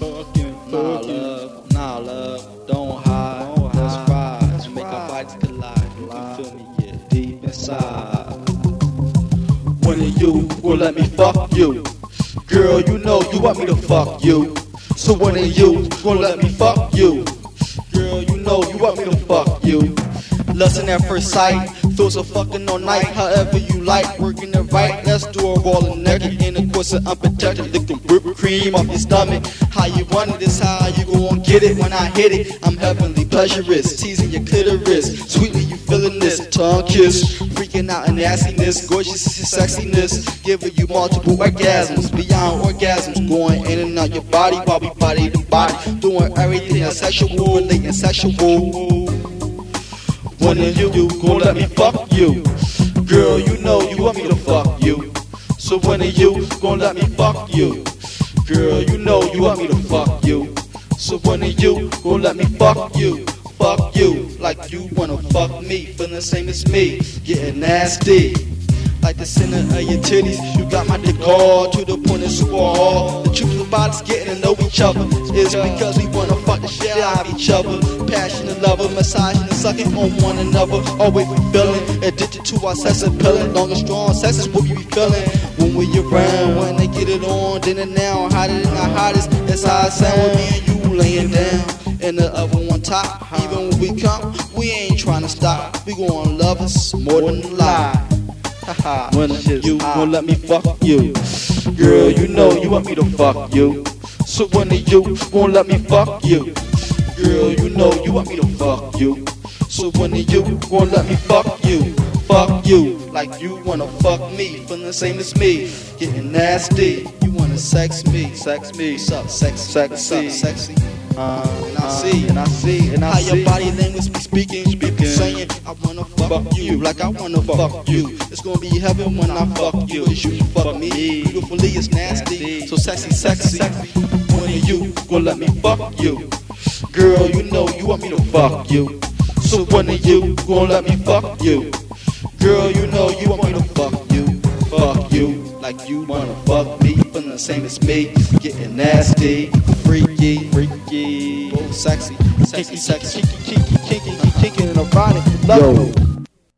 Fucking, nah, love, nah, love, don't hide, let's ride, let's make our bodies collide. You can feel me, yeah, deep inside. When are you gonna let me fuck you? Girl, you know you want me to fuck you. So when are you gonna let me fuck you? Girl, you know you want me to fuck you. Lustin' at first sight, thoughts of fucking all night. However you like, working it right. Let's do a rolling naked course of unprotected. Licking whipped cream off your stomach. How you want it is how you gon' get it when I hit it. I'm heavenly pleasurous, teasing your clitoris. Sweetly you feeling this tongue kiss, freaking out in nastiness, gorgeous sexiness, giving you multiple orgasms, beyond orgasms, going in and out your body we body to body, doing everything that's sexual, relating sexual. When are you gonna let me fuck you? Girl, you know you want me to fuck you. So when are you gonna let me fuck you? Girl, you know you want me to fuck you. So when are you gonna let me fuck you? Fuck you like you wanna fuck me, feeling the same as me, getting nasty. Like the center of your titties, you got my dick all to the point of super hard. The truth about us getting to know each other is because we wanna fuck the shit out of each other. Passionate lover, massaging and sucking on one another. Always feeling addicted to our sex appealing. Long and strong sex is what we be feeling when we around. When they get it on, then and now, hotter than the hottest. That's how it sound with me and you laying down. And the other one top, even when we come, we ain't trying to stop. We gon' love us more than a lie. when you gon' let me fuck you? Girl, you know you want me to fuck you. So when are you gon' let me fuck you? Girl, you know you want me to fuck you. So when are you gon' let me fuck you? Fuck you like you wanna fuck me, feeling the same as me, getting nasty. You wanna sex me, sex me, what's up, sex, sexy, sexy. Uh, and I see, and I see, and I see. How your body language be speaking, speaking, saying, I wanna fuck you, like I wanna fuck you. It's gonna be heaven when I fuck you, cause you fuck me. Beautifully, it's nasty, so sexy, sexy. When are you gonna let me fuck you? Girl, you know you want me to fuck you. So when are you gonna let me fuck you? Girl, you know you want me to fuck you. Fuck you like you wanna fuck me. Feeling the same as me. Getting nasty, freaky, freaky, oh, sexy, sexy, sexy, Kinky, kinky, kinky, kinky, kinky, and erotic. Love Yo,